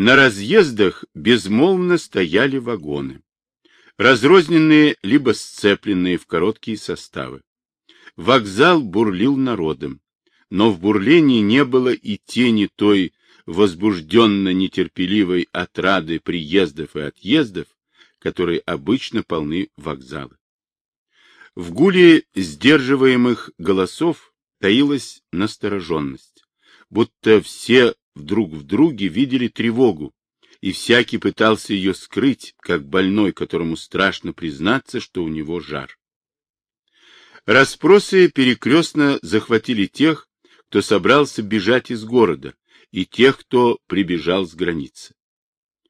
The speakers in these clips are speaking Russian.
На разъездах безмолвно стояли вагоны, разрозненные либо сцепленные в короткие составы. Вокзал бурлил народом, но в бурлении не было и тени той возбужденно-нетерпеливой отрады приездов и отъездов, которой обычно полны вокзалы. В гуле сдерживаемых голосов таилась настороженность, будто все вдруг в друге видели тревогу, и всякий пытался ее скрыть, как больной, которому страшно признаться, что у него жар. Распросы перекрестно захватили тех, кто собрался бежать из города, и тех, кто прибежал с границы.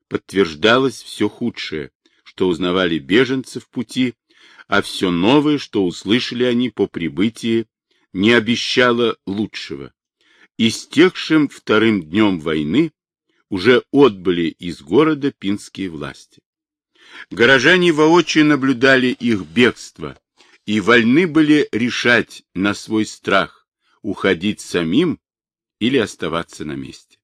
Подтверждалось все худшее, что узнавали беженцы в пути, а все новое, что услышали они по прибытии, не обещало лучшего. Истекшим вторым днем войны уже отбыли из города пинские власти. Горожане воочию наблюдали их бегство и вольны были решать на свой страх, уходить самим или оставаться на месте.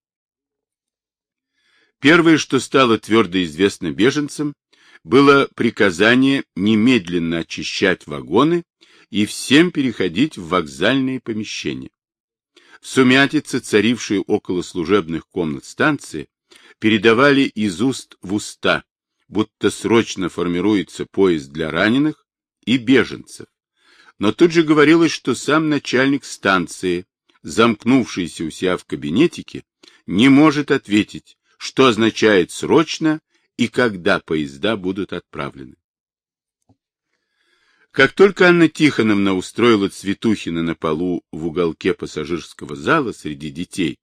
Первое, что стало твердо известно беженцам, было приказание немедленно очищать вагоны и всем переходить в вокзальные помещения. В сумятице, царившей около служебных комнат станции, передавали из уст в уста, будто срочно формируется поезд для раненых и беженцев. Но тут же говорилось, что сам начальник станции, замкнувшийся у себя в кабинетике, не может ответить, что означает срочно и когда поезда будут отправлены. Как только Анна Тихоновна устроила Цветухина на полу в уголке пассажирского зала среди детей,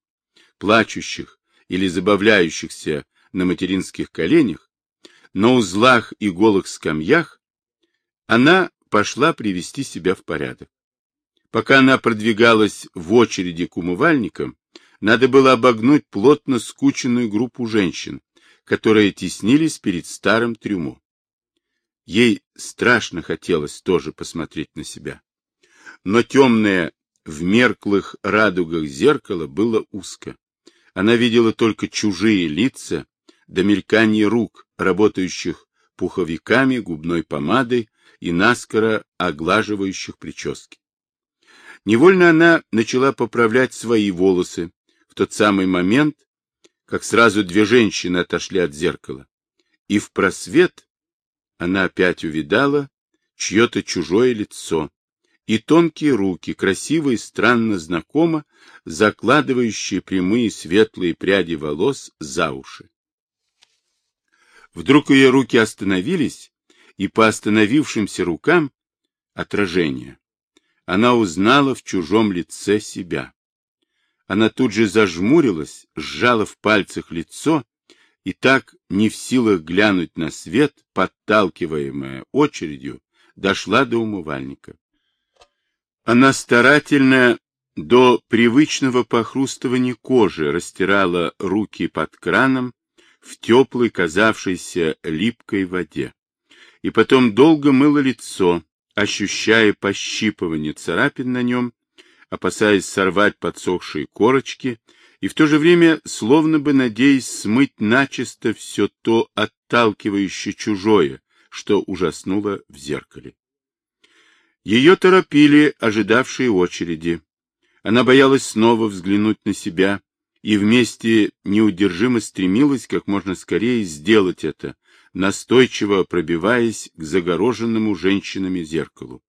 плачущих или забавляющихся на материнских коленях, на узлах и голых скамьях, она пошла привести себя в порядок. Пока она продвигалась в очереди к умывальникам, надо было обогнуть плотно скученную группу женщин, которые теснились перед старым трюмо. Ей страшно хотелось тоже посмотреть на себя. Но темное в мерклых радугах зеркало было узко. Она видела только чужие лица, до мелькания рук, работающих пуховиками, губной помадой и наскоро оглаживающих прически. Невольно она начала поправлять свои волосы в тот самый момент, как сразу две женщины отошли от зеркала, и в просвет она опять увидала чье-то чужое лицо и тонкие руки, красиво и странно знакомо, закладывающие прямые светлые пряди волос за уши. Вдруг ее руки остановились, и по остановившимся рукам отражение. Она узнала в чужом лице себя. Она тут же зажмурилась, сжала в пальцах лицо и так, не в силах глянуть на свет, подталкиваемая очередью, дошла до умывальника. Она старательно до привычного похрустывания кожи растирала руки под краном в теплой, казавшейся липкой воде. И потом долго мыла лицо, ощущая пощипывание царапин на нем опасаясь сорвать подсохшие корочки, и в то же время словно бы надеясь смыть начисто все то отталкивающее чужое, что ужаснуло в зеркале. Ее торопили ожидавшие очереди. Она боялась снова взглянуть на себя и вместе неудержимо стремилась как можно скорее сделать это, настойчиво пробиваясь к загороженному женщинами зеркалу.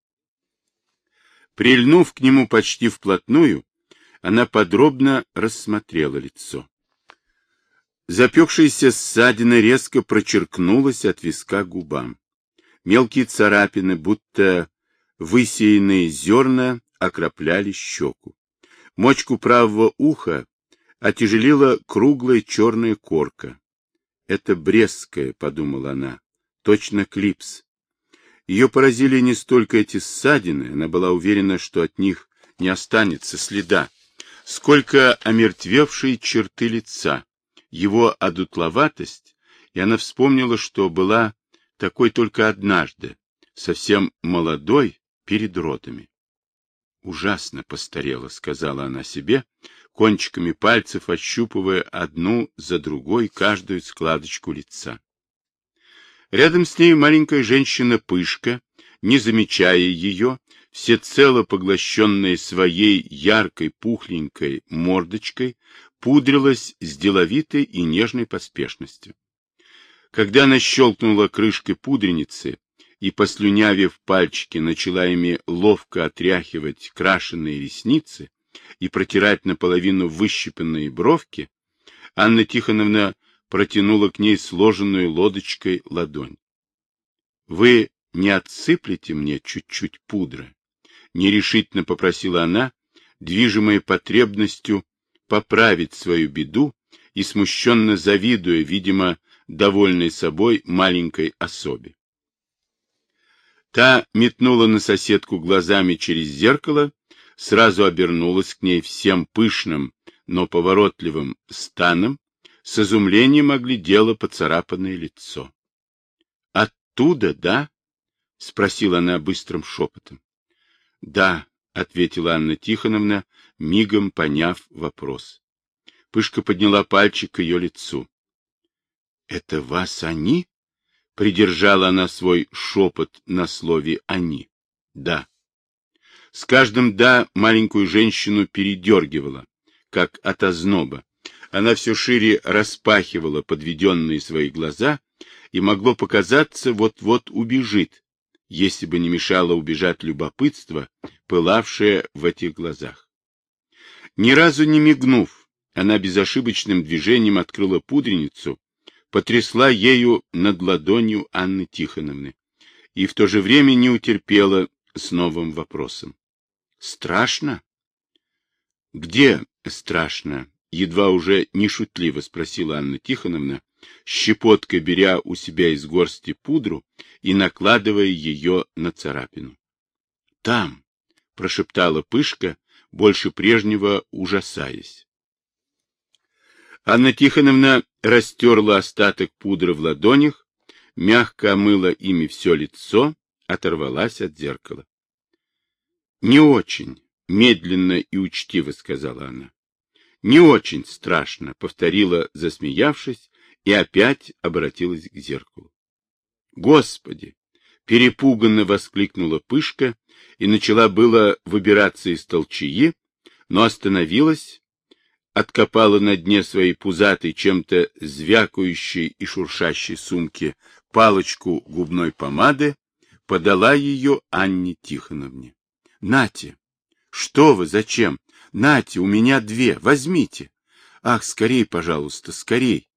Прильнув к нему почти вплотную, она подробно рассмотрела лицо. Запекшаяся ссадина резко прочеркнулась от виска губам. Мелкие царапины, будто высеянные зерна, окропляли щеку. Мочку правого уха отяжелила круглая черная корка. «Это Брестская», — подумала она, — «точно клипс. Ее поразили не столько эти ссадины, она была уверена, что от них не останется следа, сколько омертвевшие черты лица, его одутловатость, и она вспомнила, что была такой только однажды, совсем молодой, перед родами. Ужасно постарела, сказала она себе, кончиками пальцев ощупывая одну за другой каждую складочку лица. Рядом с ней маленькая женщина-пышка, не замечая ее, всецело поглощенная своей яркой пухленькой мордочкой, пудрилась с деловитой и нежной поспешностью. Когда она щелкнула крышкой пудреницы и, послюнявив пальчики, начала ими ловко отряхивать крашеные ресницы и протирать наполовину выщипанные бровки, Анна Тихоновна протянула к ней сложенную лодочкой ладонь. — Вы не отсыплете мне чуть-чуть пудры? — нерешительно попросила она, движимая потребностью поправить свою беду и смущенно завидуя, видимо, довольной собой маленькой особе. Та метнула на соседку глазами через зеркало, сразу обернулась к ней всем пышным, но поворотливым станом, с изумлением оглядела поцарапанное лицо. — Оттуда, да? — спросила она быстрым шепотом. — Да, — ответила Анна Тихоновна, мигом поняв вопрос. Пышка подняла пальчик к ее лицу. — Это вас они? — придержала она свой шепот на слове «они». — Да. С каждым «да» маленькую женщину передергивала, как от озноба. Она все шире распахивала подведенные свои глаза, и могло показаться, вот-вот убежит, если бы не мешало убежать любопытство, пылавшее в этих глазах. Ни разу не мигнув, она безошибочным движением открыла пудреницу, потрясла ею над ладонью Анны Тихоновны и в то же время не утерпела с новым вопросом. Страшно? Где страшно? Едва уже не шутливо спросила Анна Тихоновна, щепоткой беря у себя из горсти пудру и накладывая ее на царапину. Там, прошептала Пышка, больше прежнего ужасаясь. Анна Тихоновна растерла остаток пудры в ладонях, мягко омыла ими все лицо, оторвалась от зеркала. Не очень, медленно и учтиво сказала она. Не очень страшно, повторила, засмеявшись, и опять обратилась к зеркалу. Господи! Перепуганно воскликнула Пышка и начала было выбираться из толчаи, но остановилась, откопала на дне своей пузатой, чем-то звякающей и шуршащей сумки палочку губной помады, подала ее Анне Тихоновне. Нате. Что вы, зачем? Нате, у меня две, возьмите. Ах, скорей, пожалуйста, скорей.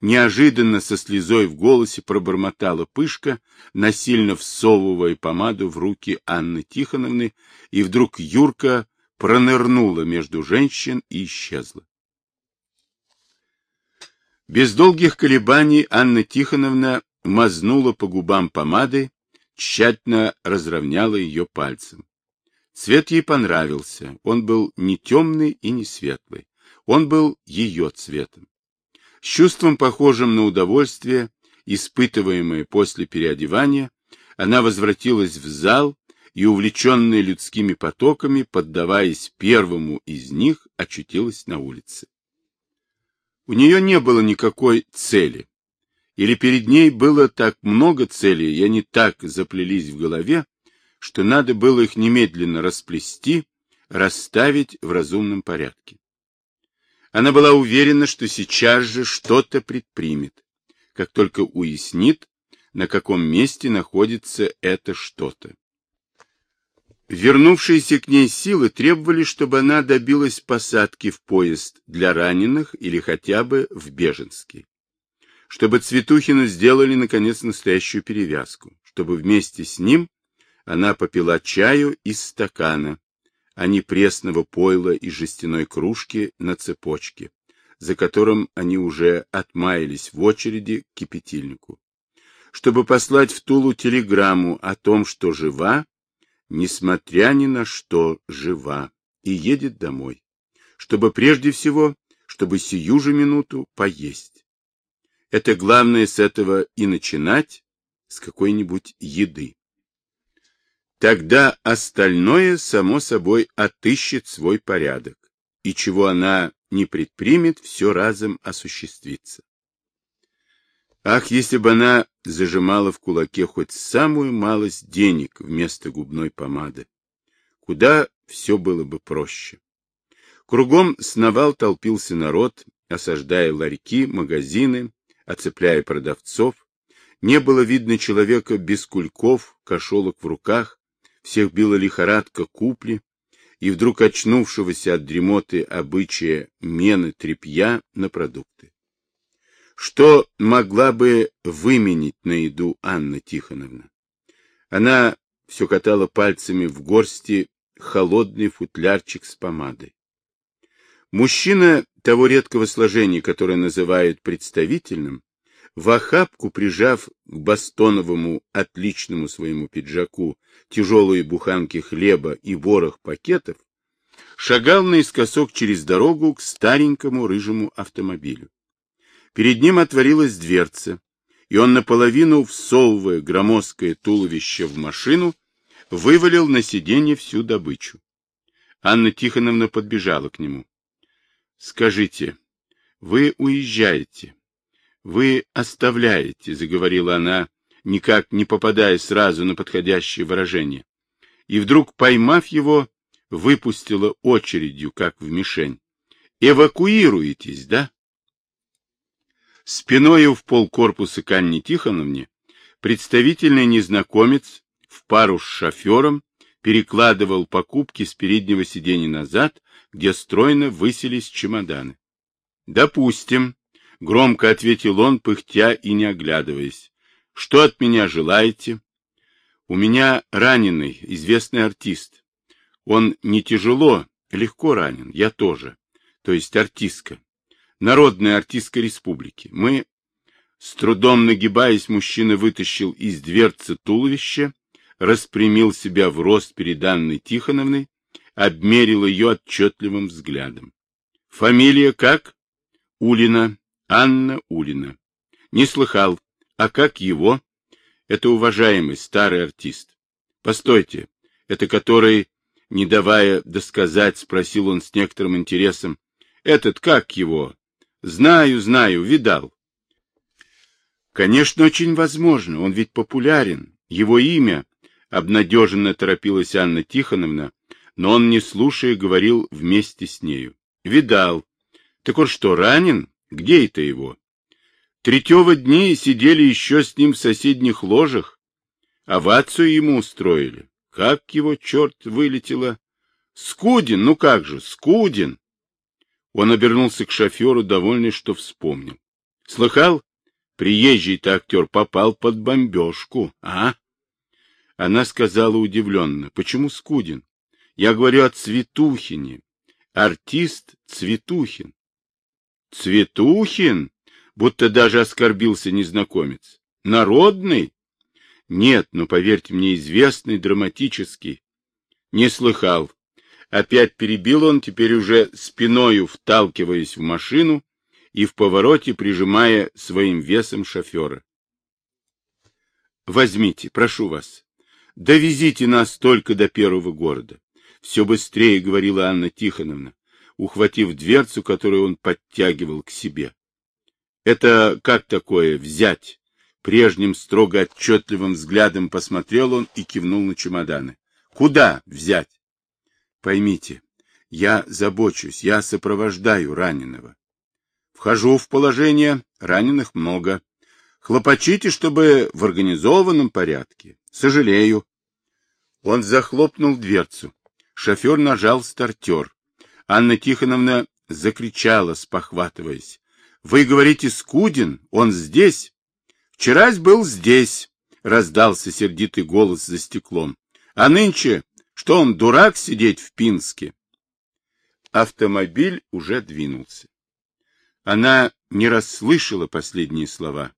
Неожиданно со слезой в голосе пробормотала Пышка, насильно всовывая помаду в руки Анны Тихоновны, и вдруг Юрка пронырнула между женщин и исчезла. Без долгих колебаний Анна Тихоновна мазнула по губам помадой, тщательно разровняла ее пальцем. Цвет ей понравился, он был не темный и не светлый, он был ее цветом. С чувством, похожим на удовольствие, испытываемое после переодевания, она возвратилась в зал и, увлеченная людскими потоками, поддаваясь первому из них, очутилась на улице. У нее не было никакой цели, или перед ней было так много целей, и они так заплелись в голове, что надо было их немедленно расплести, расставить в разумном порядке. Она была уверена, что сейчас же что-то предпримет, как только уяснит, на каком месте находится это что-то. Вернувшиеся к ней силы требовали, чтобы она добилась посадки в поезд для раненых или хотя бы в Беженский. Чтобы Цветухину сделали, наконец, настоящую перевязку, чтобы вместе с ним она попила чаю из стакана, а не пресного пойла из жестяной кружки на цепочке, за которым они уже отмаялись в очереди к кипятильнику. Чтобы послать в Тулу телеграмму о том, что жива, несмотря ни на что жива, и едет домой. Чтобы прежде всего, чтобы сию же минуту поесть. Это главное с этого и начинать, с какой-нибудь еды. Тогда остальное, само собой, отыщет свой порядок. и чего она не предпримет, все разом осуществится. Ах, если бы она зажимала в кулаке хоть самую малость денег вместо губной помады, куда все было бы проще. Кругом сновал толпился народ, осаждая ларьки, магазины, оцепляя продавцов. Не было видно человека без кульков, кошелок в руках, всех била лихорадка купли, и вдруг очнувшегося от дремоты обычая мены трепья на продукты. Что могла бы выменить на еду Анна Тихоновна? Она все катала пальцами в горсти холодный футлярчик с помадой. Мужчина того редкого сложения, которое называют представительным, в охапку, прижав к бастоновому отличному своему пиджаку тяжелые буханки хлеба и ворох пакетов, шагал наискосок через дорогу к старенькому рыжему автомобилю. Перед ним отворилась дверца, и он наполовину, всовывая громоздкое туловище в машину, вывалил на сиденье всю добычу. Анна Тихоновна подбежала к нему. — Скажите, вы уезжаете, вы оставляете, — заговорила она, никак не попадая сразу на подходящее выражение, и вдруг, поймав его, выпустила очередью, как в мишень. — Эвакуируетесь, да? Спиною в пол корпуса к Анне Тихоновне представительный незнакомец в пару с шофером перекладывал покупки с переднего сиденья назад, где стройно высились чемоданы. — Допустим, — громко ответил он, пыхтя и не оглядываясь. — Что от меня желаете? — У меня раненый, известный артист. Он не тяжело, легко ранен, я тоже. То есть артистка. Народная артистка республики. Мы... С трудом нагибаясь, мужчина вытащил из дверцы туловище распрямил себя в рост перед Анной Тихоновной, обмерил ее отчетливым взглядом. Фамилия как? Улина. Анна Улина. Не слыхал. А как его? Это уважаемый старый артист. Постойте, это который, не давая досказать, спросил он с некоторым интересом. Этот как его? Знаю, знаю, видал. Конечно, очень возможно, он ведь популярен. Его имя Обнадеженно торопилась Анна Тихоновна, но он, не слушая, говорил вместе с нею. Видал. Так он что, ранен? Где это его? Третьего дни сидели еще с ним в соседних ложах. Овацию ему устроили. Как его, черт, вылетело? Скудин, ну как же, Скудин! Он обернулся к шоферу, довольный, что вспомнил. Слыхал? Приезжий-то актер попал под бомбежку, а? Она сказала удивленно. Почему Скудин? Я говорю о Цветухине. Артист Цветухин. Цветухин? Будто даже оскорбился незнакомец. Народный? Нет, но, поверьте мне, известный, драматический. Не слыхал. Опять перебил он, теперь уже спиною вталкиваясь в машину и в повороте прижимая своим весом шофера. Возьмите, прошу вас. Довезите нас только до первого города. Все быстрее, говорила Анна Тихоновна, ухватив дверцу, которую он подтягивал к себе. Это как такое взять? Прежним строго отчетливым взглядом посмотрел он и кивнул на чемоданы. Куда взять? Поймите, я забочусь, я сопровождаю раненого. Вхожу в положение, раненых много. Хлопочите, чтобы в организованном порядке. Сожалею. Он захлопнул дверцу. Шофер нажал стартер. Анна Тихоновна закричала, спохватываясь. — Вы говорите, Скудин? Он здесь? — Вчерась был здесь, — раздался сердитый голос за стеклом. — А нынче, что он, дурак, сидеть в Пинске? Автомобиль уже двинулся. Она не расслышала последние слова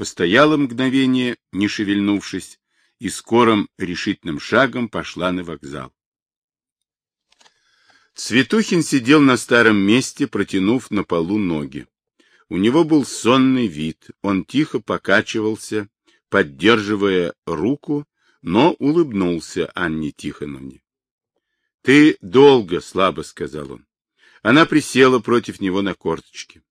постояла мгновение, не шевельнувшись, и скорым решительным шагом пошла на вокзал. Цветухин сидел на старом месте, протянув на полу ноги. У него был сонный вид, он тихо покачивался, поддерживая руку, но улыбнулся Анне Тихоновне. — Ты долго, — слабо сказал он. Она присела против него на корточки.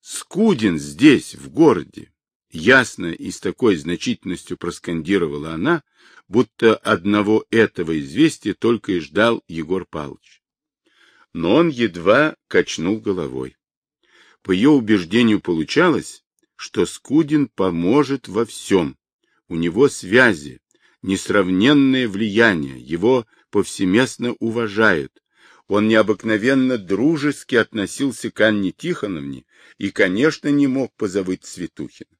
Скудин здесь, в городе. Ясно и с такой значительностью проскандировала она, будто одного этого известия только и ждал Егор Павлович. Но он едва качнул головой. По ее убеждению получалось, что Скудин поможет во всем. У него связи, несравненное влияние, его повсеместно уважают. Он необыкновенно дружески относился к Анне Тихоновне и, конечно, не мог позабыть Цветухина.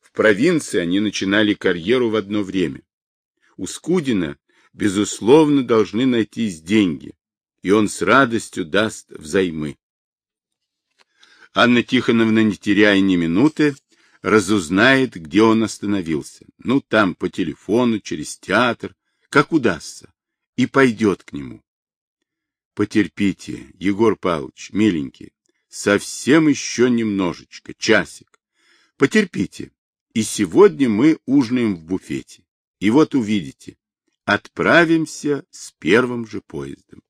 В провинции они начинали карьеру в одно время. У Скудина, безусловно, должны найтись деньги, и он с радостью даст взаймы. Анна Тихоновна, не теряя ни минуты, разузнает, где он остановился. Ну, там, по телефону, через театр, как удастся, и пойдет к нему. Потерпите, Егор Павлович, миленький, совсем еще немножечко, часик. Потерпите, и сегодня мы ужинаем в буфете. И вот увидите, отправимся с первым же поездом.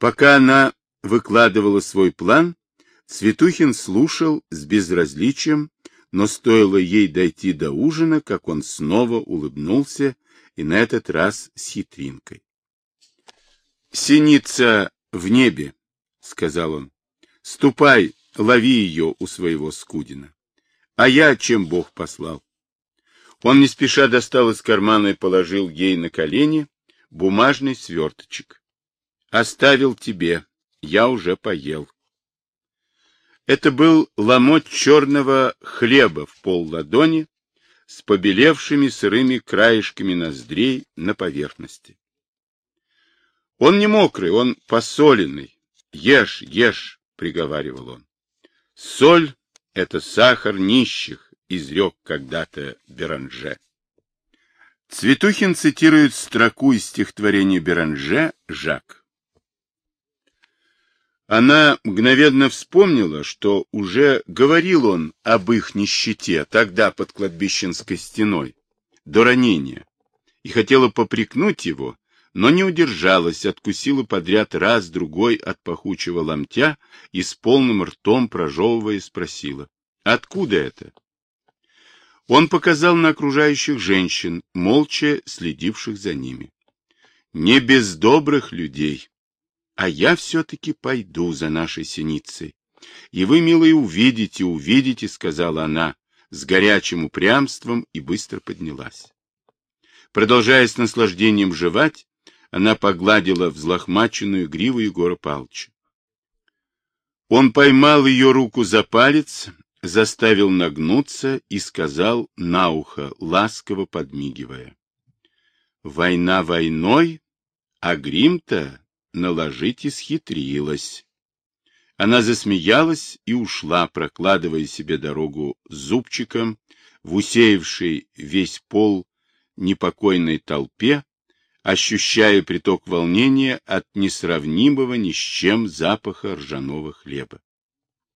Пока она выкладывала свой план, Светухин слушал с безразличием, но стоило ей дойти до ужина, как он снова улыбнулся, и на этот раз с хитринкой. — Синица в небе, — сказал он. — Ступай, лови ее у своего Скудина. А я чем Бог послал? Он не спеша достал из кармана и положил ей на колени бумажный сверточек. — Оставил тебе, я уже поел. Это был ломоть черного хлеба в пол ладони с побелевшими сырыми краешками ноздрей на поверхности. Он не мокрый, он посоленный. Ешь, ешь, приговаривал он. Соль — это сахар нищих, изрек когда-то Беранже. Цветухин цитирует строку из стихотворения Беранже «Жак». Она мгновенно вспомнила, что уже говорил он об их нищете тогда под кладбищенской стеной, до ранения, и хотела попрекнуть его, но не удержалась, откусила подряд раз, другой от пахучего ломтя и с полным ртом прожевывая спросила, «Откуда это?» Он показал на окружающих женщин, молча следивших за ними. «Не без добрых людей», а я все-таки пойду за нашей синицей. И вы, милые, увидите, увидите, — сказала она с горячим упрямством и быстро поднялась. Продолжая с наслаждением жевать, она погладила взлохмаченную гриву Егора Павловича. Он поймал ее руку за палец, заставил нагнуться и сказал на ухо, ласково подмигивая. — Война войной, а грим-то наложить исхитрилась. Она засмеялась и ушла, прокладывая себе дорогу зубчиком в усеявшей весь пол непокойной толпе, ощущая приток волнения от несравнимого ни с чем запаха ржаного хлеба.